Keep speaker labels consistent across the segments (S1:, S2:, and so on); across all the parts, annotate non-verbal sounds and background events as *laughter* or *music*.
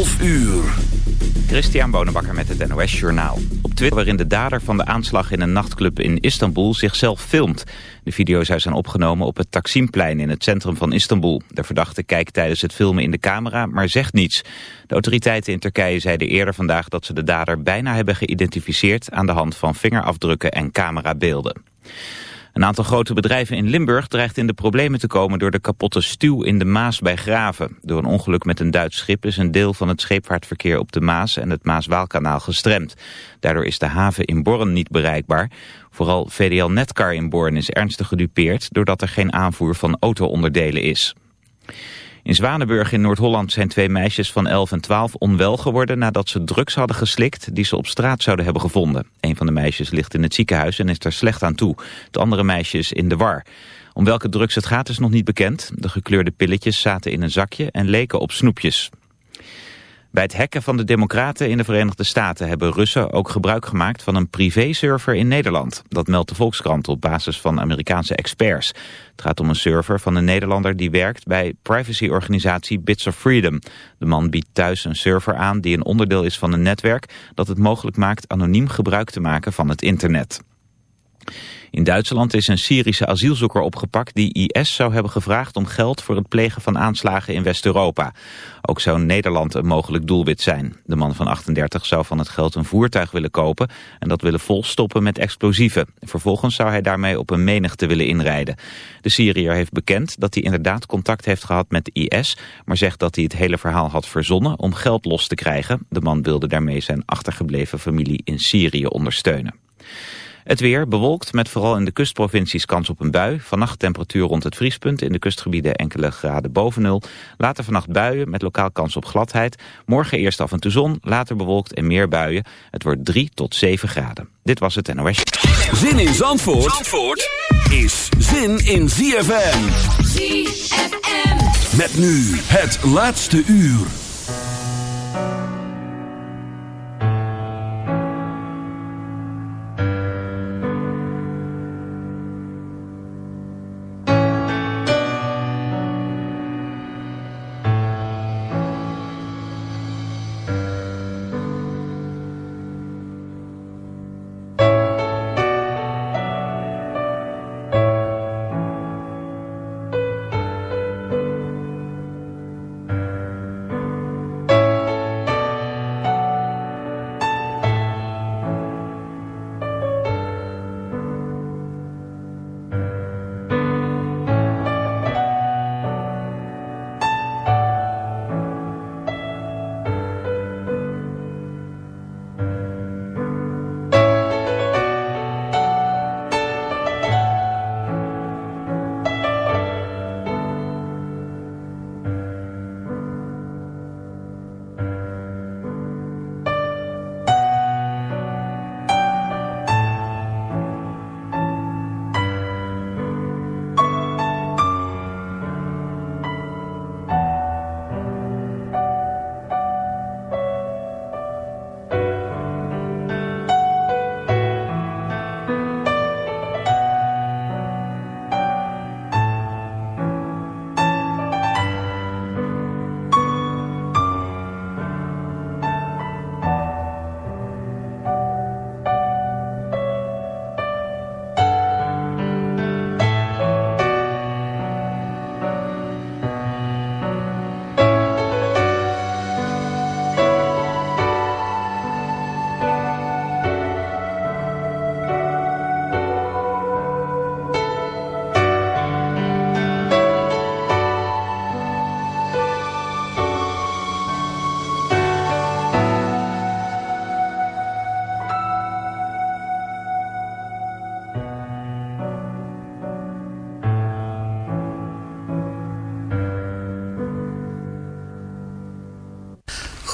S1: 12 uur.
S2: Christian Bonenbakker met het NOS Journaal. Op Twitter waarin de dader van de aanslag in een nachtclub in Istanbul zichzelf filmt. De video zou zijn opgenomen op het Taksimplein in het centrum van Istanbul. De verdachte kijkt tijdens het filmen in de camera, maar zegt niets. De autoriteiten in Turkije zeiden eerder vandaag dat ze de dader bijna hebben geïdentificeerd... aan de hand van vingerafdrukken en camerabeelden. Een aantal grote bedrijven in Limburg dreigt in de problemen te komen door de kapotte stuw in de Maas bij Graven. Door een ongeluk met een Duits schip is een deel van het scheepvaartverkeer op de Maas en het Maas-Waalkanaal gestremd. Daardoor is de haven in Born niet bereikbaar. Vooral VDL Netcar in Born is ernstig gedupeerd doordat er geen aanvoer van auto-onderdelen is. In Zwanenburg in Noord-Holland zijn twee meisjes van 11 en 12 onwel geworden nadat ze drugs hadden geslikt die ze op straat zouden hebben gevonden. Een van de meisjes ligt in het ziekenhuis en is er slecht aan toe. Het andere meisje is in de war. Om welke drugs het gaat is nog niet bekend. De gekleurde pilletjes zaten in een zakje en leken op snoepjes. Bij het hacken van de democraten in de Verenigde Staten hebben Russen ook gebruik gemaakt van een privéserver in Nederland. Dat meldt de Volkskrant op basis van Amerikaanse experts. Het gaat om een server van een Nederlander die werkt bij privacyorganisatie Bits of Freedom. De man biedt thuis een server aan die een onderdeel is van een netwerk dat het mogelijk maakt anoniem gebruik te maken van het internet. In Duitsland is een Syrische asielzoeker opgepakt die IS zou hebben gevraagd om geld voor het plegen van aanslagen in West-Europa. Ook zou Nederland een mogelijk doelwit zijn. De man van 38 zou van het geld een voertuig willen kopen en dat willen volstoppen met explosieven. Vervolgens zou hij daarmee op een menigte willen inrijden. De Syriër heeft bekend dat hij inderdaad contact heeft gehad met IS, maar zegt dat hij het hele verhaal had verzonnen om geld los te krijgen. De man wilde daarmee zijn achtergebleven familie in Syrië ondersteunen. Het weer bewolkt met vooral in de kustprovincies kans op een bui. Vannacht temperatuur rond het vriespunt. In de kustgebieden enkele graden boven nul. Later vannacht buien met lokaal kans op gladheid. Morgen eerst af en toe zon, later bewolkt en meer buien. Het wordt 3 tot 7 graden. Dit was het NOS.
S1: Zin in Zandvoort, Zandvoort is zin in ZFM.
S3: ZFM.
S1: Met nu het laatste uur.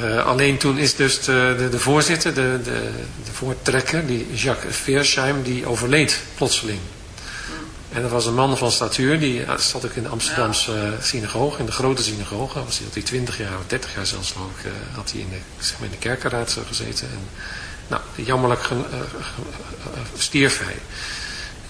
S4: Uh, alleen toen is dus de, de, de voorzitter, de, de, de voortrekker, die Jacques Veersheim, die overleed plotseling. En dat was een man van statuur, die zat ook in de Amsterdamse ja. synagoge, in de grote synagoge. Was hij, had hij 20 jaar of 30 jaar zelfs nog, uh, had hij in de, zeg maar in de kerkenraad gezeten. En, nou, jammerlijk uh, stierf hij.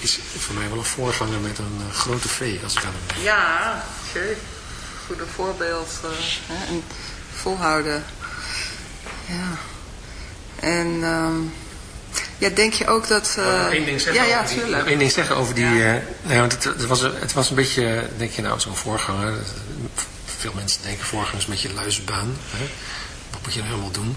S4: is voor mij wel een voorganger met een uh, grote V, als ik aan hem denk.
S5: Ja, oké. Goede voorbeeld. eh, hè, en volhouden. Ja. En ehm, ja, denk je ook dat... eh,
S4: één ding zeggen
S5: ja, ja,
S4: over die-
S5: tuurlijk.
S4: één ding zeggen over die...
S5: Ja.
S4: eh, nou, want het, het, was, het was een beetje, denk je nou, zo'n voorganger. Veel mensen denken voorganger is een beetje een luizenbaan. Hè? Wat moet je nou helemaal doen?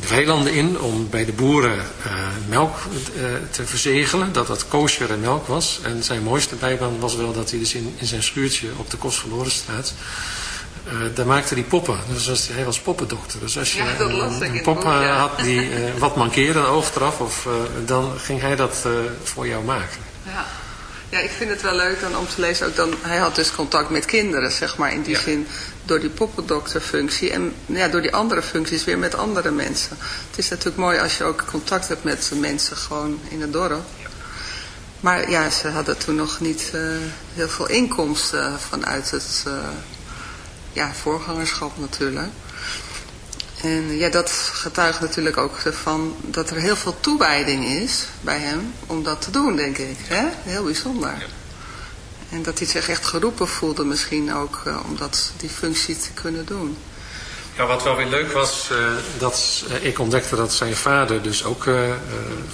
S4: de weilanden in om bij de boeren eh, melk eh, te verzegelen, dat dat kosher melk was. En zijn mooiste bijbaan was wel dat hij dus in, in zijn schuurtje op de Kostverlorenstraat uh, daar maakte hij poppen. Dus als, hij was poppendokter. Dus als je
S5: Ja,
S4: een, een
S5: het
S4: pop
S5: boek, ja.
S4: had die wat mankeerde, een oog eraf, of, dan ging hij dat voor jou maken.
S5: Ja. ja, ik vind het wel leuk dan om te lezen. Ook dan, hij had dus contact met kinderen, zeg maar, in die
S4: Ja.
S5: zin. Door die poppendokterfunctie. En ja, door die andere functies weer met andere mensen. Het is natuurlijk mooi als je ook contact hebt met mensen gewoon in het dorp. Maar ja, ze hadden toen nog niet uh, heel veel inkomsten vanuit het uh, ja, voorgangerschap natuurlijk. En ja, dat getuigt natuurlijk ook ervan dat er heel veel toewijding is bij hem om dat te doen, denk ik. Hè? Heel bijzonder. En dat hij zich echt geroepen voelde misschien ook uh, om dat, die functie te kunnen doen.
S4: Ja, wat wel weer leuk was, uh, dat uh, ik ontdekte dat zijn vader dus ook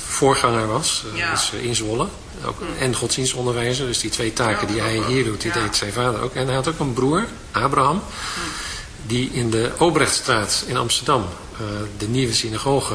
S4: voorganger was,
S5: Ja.
S4: dus in Zwolle. Ook, En godsdienstonderwijzer, dus die twee taken die hij hier doet, die
S5: Ja.
S4: deed zijn vader ook. En hij had ook een broer, Abraham, die in de Obrechtstraat in Amsterdam de nieuwe synagoge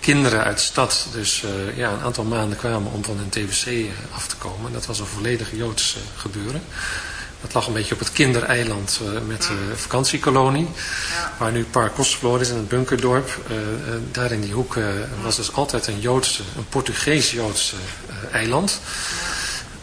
S4: kinderen uit de stad dus ja, een aantal maanden kwamen om van hun TBC af te komen. Dat was een volledig Joods gebeuren. Dat lag een beetje op het kindereiland uh, met de uh, vakantiekolonie.
S5: Ja.
S4: Waar nu Park Kostverloren is in het bunkerdorp. Uh, daar in die hoek was dus altijd een Joodse, een Portugees-Joodse eiland.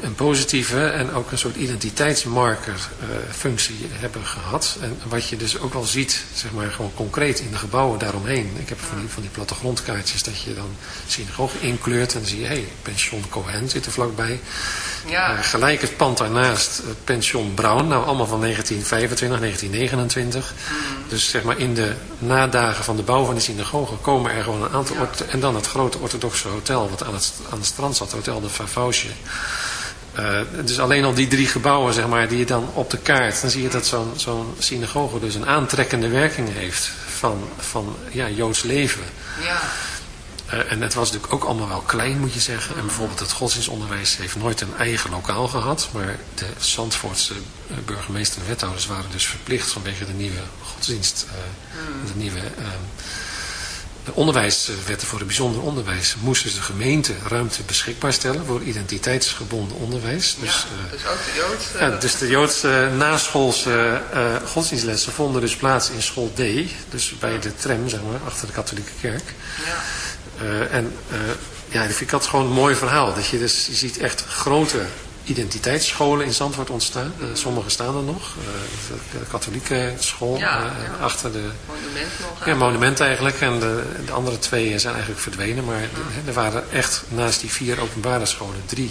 S4: een, positieve en ook een soort identiteitsmarker uh, functie hebben gehad. En wat je dus ook wel ziet, zeg maar gewoon concreet in de gebouwen daaromheen. Ik heb van die, van die plattegrondkaartjes dat je dan synagoge inkleurt en dan zie je, hé, hey, pension Cohen zit er vlakbij. Ja. Uh, gelijk het pand daarnaast, het pension Brown, nou allemaal van 1925, 1929. Mm. Dus zeg maar in de nadagen van de bouw van de synagoge komen er gewoon een aantal... Ja. En dan het grote orthodoxe hotel, wat aan het, aan het strand zat, Hotel de Favosje. Uh, dus alleen al die drie gebouwen, zeg maar, die je dan op de kaart, dan zie je dat zo'n zo'n synagoge dus een aantrekkende werking heeft van, van ja, Joods leven. Ja. Uh, en het was natuurlijk ook allemaal wel klein, moet je zeggen. En bijvoorbeeld het godsdienstonderwijs heeft nooit een eigen lokaal gehad. Maar de Zandvoortse uh, burgemeester en wethouders waren dus verplicht vanwege de nieuwe godsdienst, hmm. de nieuwe de onderwijswetten voor het bijzonder onderwijs moesten de gemeente ruimte beschikbaar stellen voor identiteitsgebonden onderwijs.
S5: Dus, ja, dus ook de Joodse...
S4: Ja, dus de Joodse naschoolse uh, godsdienstlessen vonden dus plaats in school D. Dus bij de tram, zeg maar, achter de katholieke kerk. Ja. Uh, en uh, ja, dat vind ik dat gewoon een mooi verhaal. Dat je dus je ziet echt grote identiteitsscholen in Zandvoort ontstaan. Uh, sommige staan er nog. De katholieke school
S5: ja,
S4: achter de...
S5: Monument nog.
S4: Ja, monument eigenlijk. En de, de andere twee zijn eigenlijk verdwenen. Maar de, er waren echt naast die vier openbare scholen drie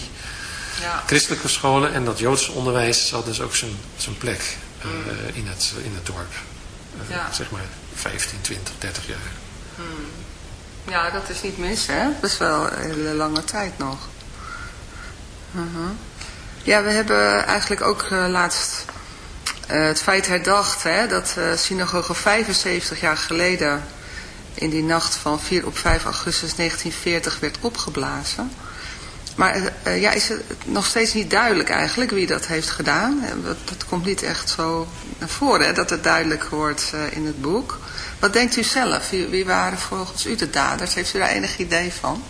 S4: ja. christelijke scholen. En dat Joodse onderwijs had dus ook zijn, zijn plek mm. in, het, in het dorp. Zeg maar 15, 20, 30 jaar.
S5: Mm. Ja, dat is niet mis hè. Is wel een hele lange tijd nog. -huh. Ja, we hebben eigenlijk ook uh, laatst uh, het feit herdacht hè, dat uh, synagoge 75 jaar geleden in die nacht van 4 op 5 augustus 1940 werd opgeblazen. Maar ja, is het nog steeds niet duidelijk eigenlijk wie dat heeft gedaan. Dat, dat komt niet echt zo naar voren, hè, dat het duidelijk wordt in het boek. Wat denkt u zelf? Wie, waren volgens u de daders? Heeft u daar enig idee van?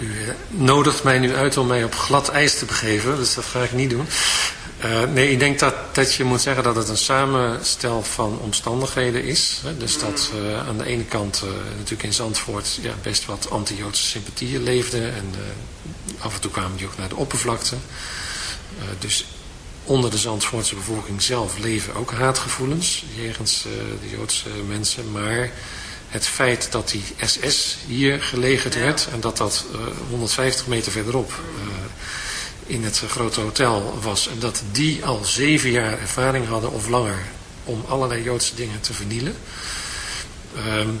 S4: U eh, nodigt mij nu uit om mij op glad ijs te begeven, dus dat ga ik niet doen. Uh, nee, ik denk dat, dat je moet zeggen dat het een samenstel van omstandigheden is. Hè? Dus dat uh, aan de ene kant natuurlijk in Zandvoort ja, best wat anti-Joodse sympathieën leefden. En af en toe kwamen die ook naar de oppervlakte. dus onder de Zandvoortse bevolking zelf leven ook haatgevoelens jegens de Joodse mensen. Maar het feit dat die SS hier gelegerd werd en dat dat uh, 150 meter verderop uh, in het grote hotel was. En dat die al zeven jaar ervaring hadden of langer om allerlei Joodse dingen te vernielen. Um,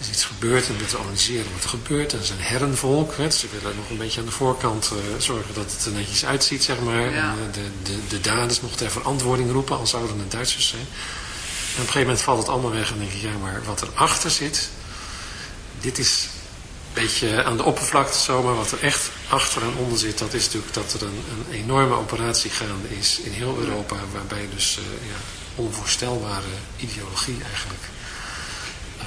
S4: is iets gebeurd en te analyseren wat er gebeurt. En ze zijn herrenvolk. Hè. Ze willen nog een beetje aan de voorkant uh, zorgen dat het er netjes uitziet, zeg maar. Ja. En uh, de, de, de daders nog ter verantwoording roepen, al zouden het Duitsers zijn. En op een gegeven moment valt het allemaal weg en denk je, ja, maar wat erachter zit, dit is een beetje aan de oppervlakte zo, maar wat er echt achter en onder zit, dat is natuurlijk dat er een, een enorme operatie gaande is in heel Europa, waarbij dus uh, ja, onvoorstelbare ideologie eigenlijk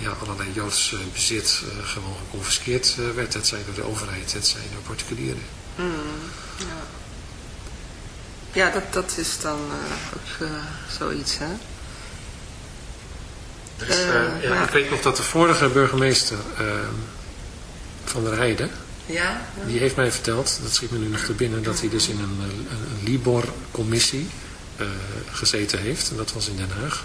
S4: ja, allerlei Joods bezit uh, gewoon geconfiskeerd uh, werd. Het zij door de overheid, het zij door particulieren.
S5: Mm, ja. ja, dat, dat is dan uh, ook zoiets, hè?
S4: Dus, ja, ja. Ik weet nog dat de vorige burgemeester ehm, van der Heide,
S5: ja, ja,
S4: die heeft mij verteld, dat schiet me nu nog te binnen, dat hij dus in een, een, een Libor-commissie gezeten heeft. En dat was in Den Haag.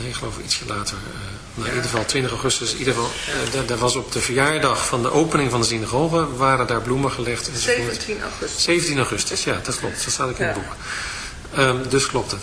S4: Nee, ik geloof ietsje later. Uh, nou, in ieder geval 20 augustus. In ieder geval, uh, daar was op de verjaardag van de opening van de synagoge, waren daar bloemen gelegd.
S5: 17 augustus.
S4: 17 augustus, ja, dat klopt. Dat staat ook in het boek. Um, dus klopt het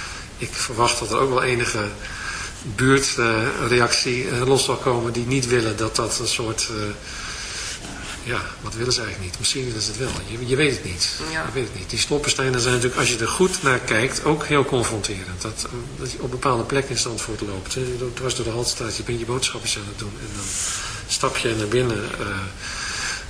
S4: ik verwacht dat er ook wel enige buurtreactie uh, los zal komen die niet willen dat dat een soort... Uh, ja, wat willen ze eigenlijk niet? Misschien willen ze het wel. Je, je weet het niet.
S5: Ja.
S4: Je weet het niet. Die stolpersteinen zijn natuurlijk, als je er goed naar kijkt, ook heel confronterend. Dat, dat je op bepaalde plekken in Zandvoort loopt. Je dwars door de Haltstraat, je bent je boodschapjes aan het doen. En dan stap je naar binnen... Uh,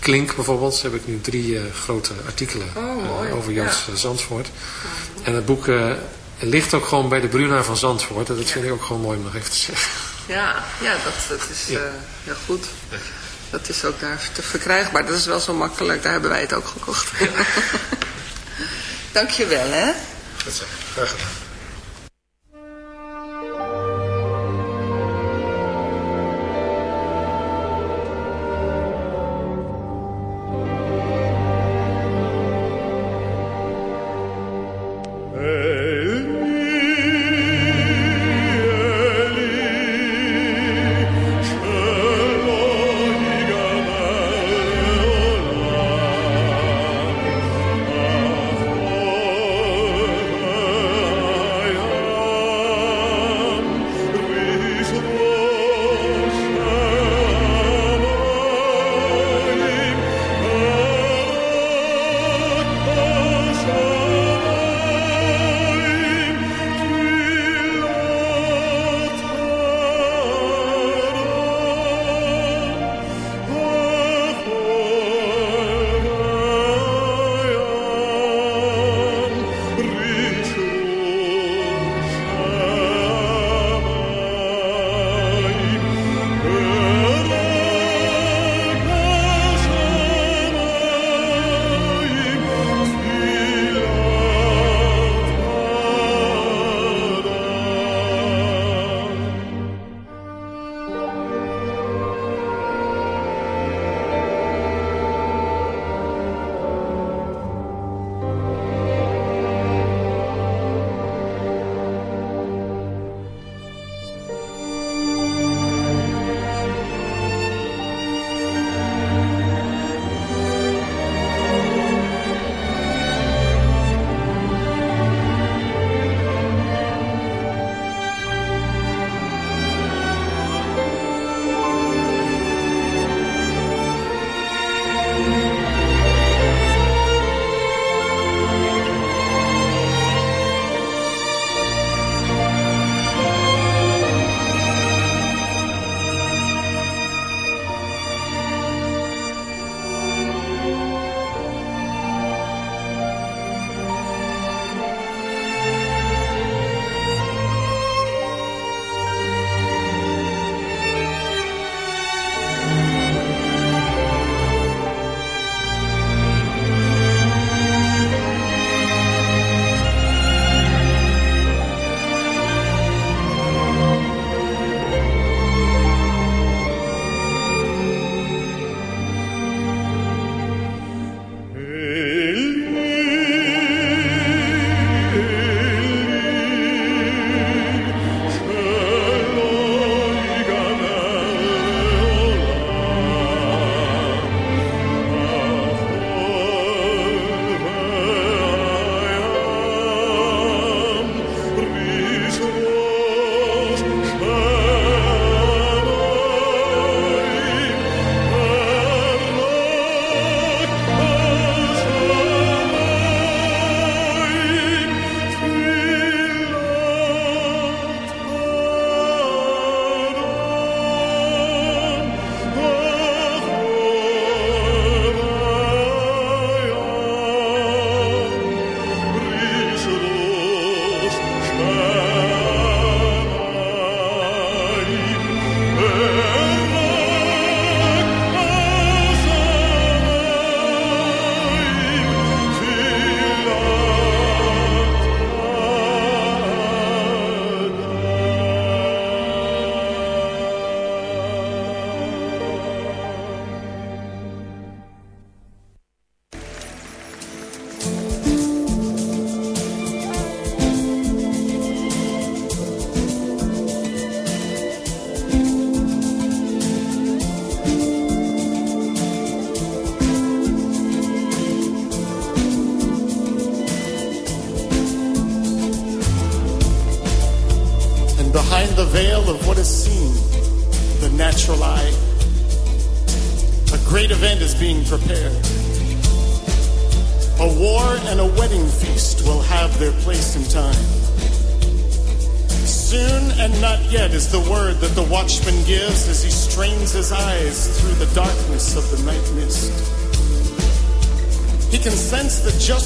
S4: Klink bijvoorbeeld, heb ik nu drie grote artikelen oh, over Joods ja. Zandvoort. En het boek ligt ook gewoon bij de Bruna van Zandvoort. En dat vind ik ook gewoon mooi om nog even te zeggen.
S5: Ja, ja dat, dat is ja. Uh, heel goed. Dat is ook daar te verkrijgbaar. Dat is wel zo makkelijk. Daar hebben wij het ook gekocht. Ja. *laughs* Dank je wel, hè?
S4: Goed zo. Graag gedaan.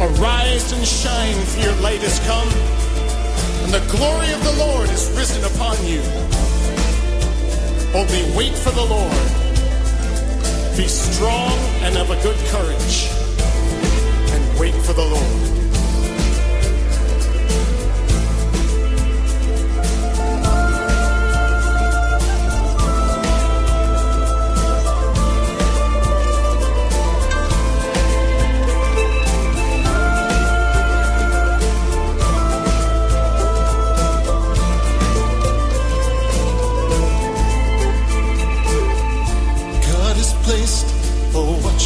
S6: Arise and shine, for your light has come, and the glory of the Lord is risen upon you. Only wait for the Lord. Be strong and of a good courage, and wait for the Lord.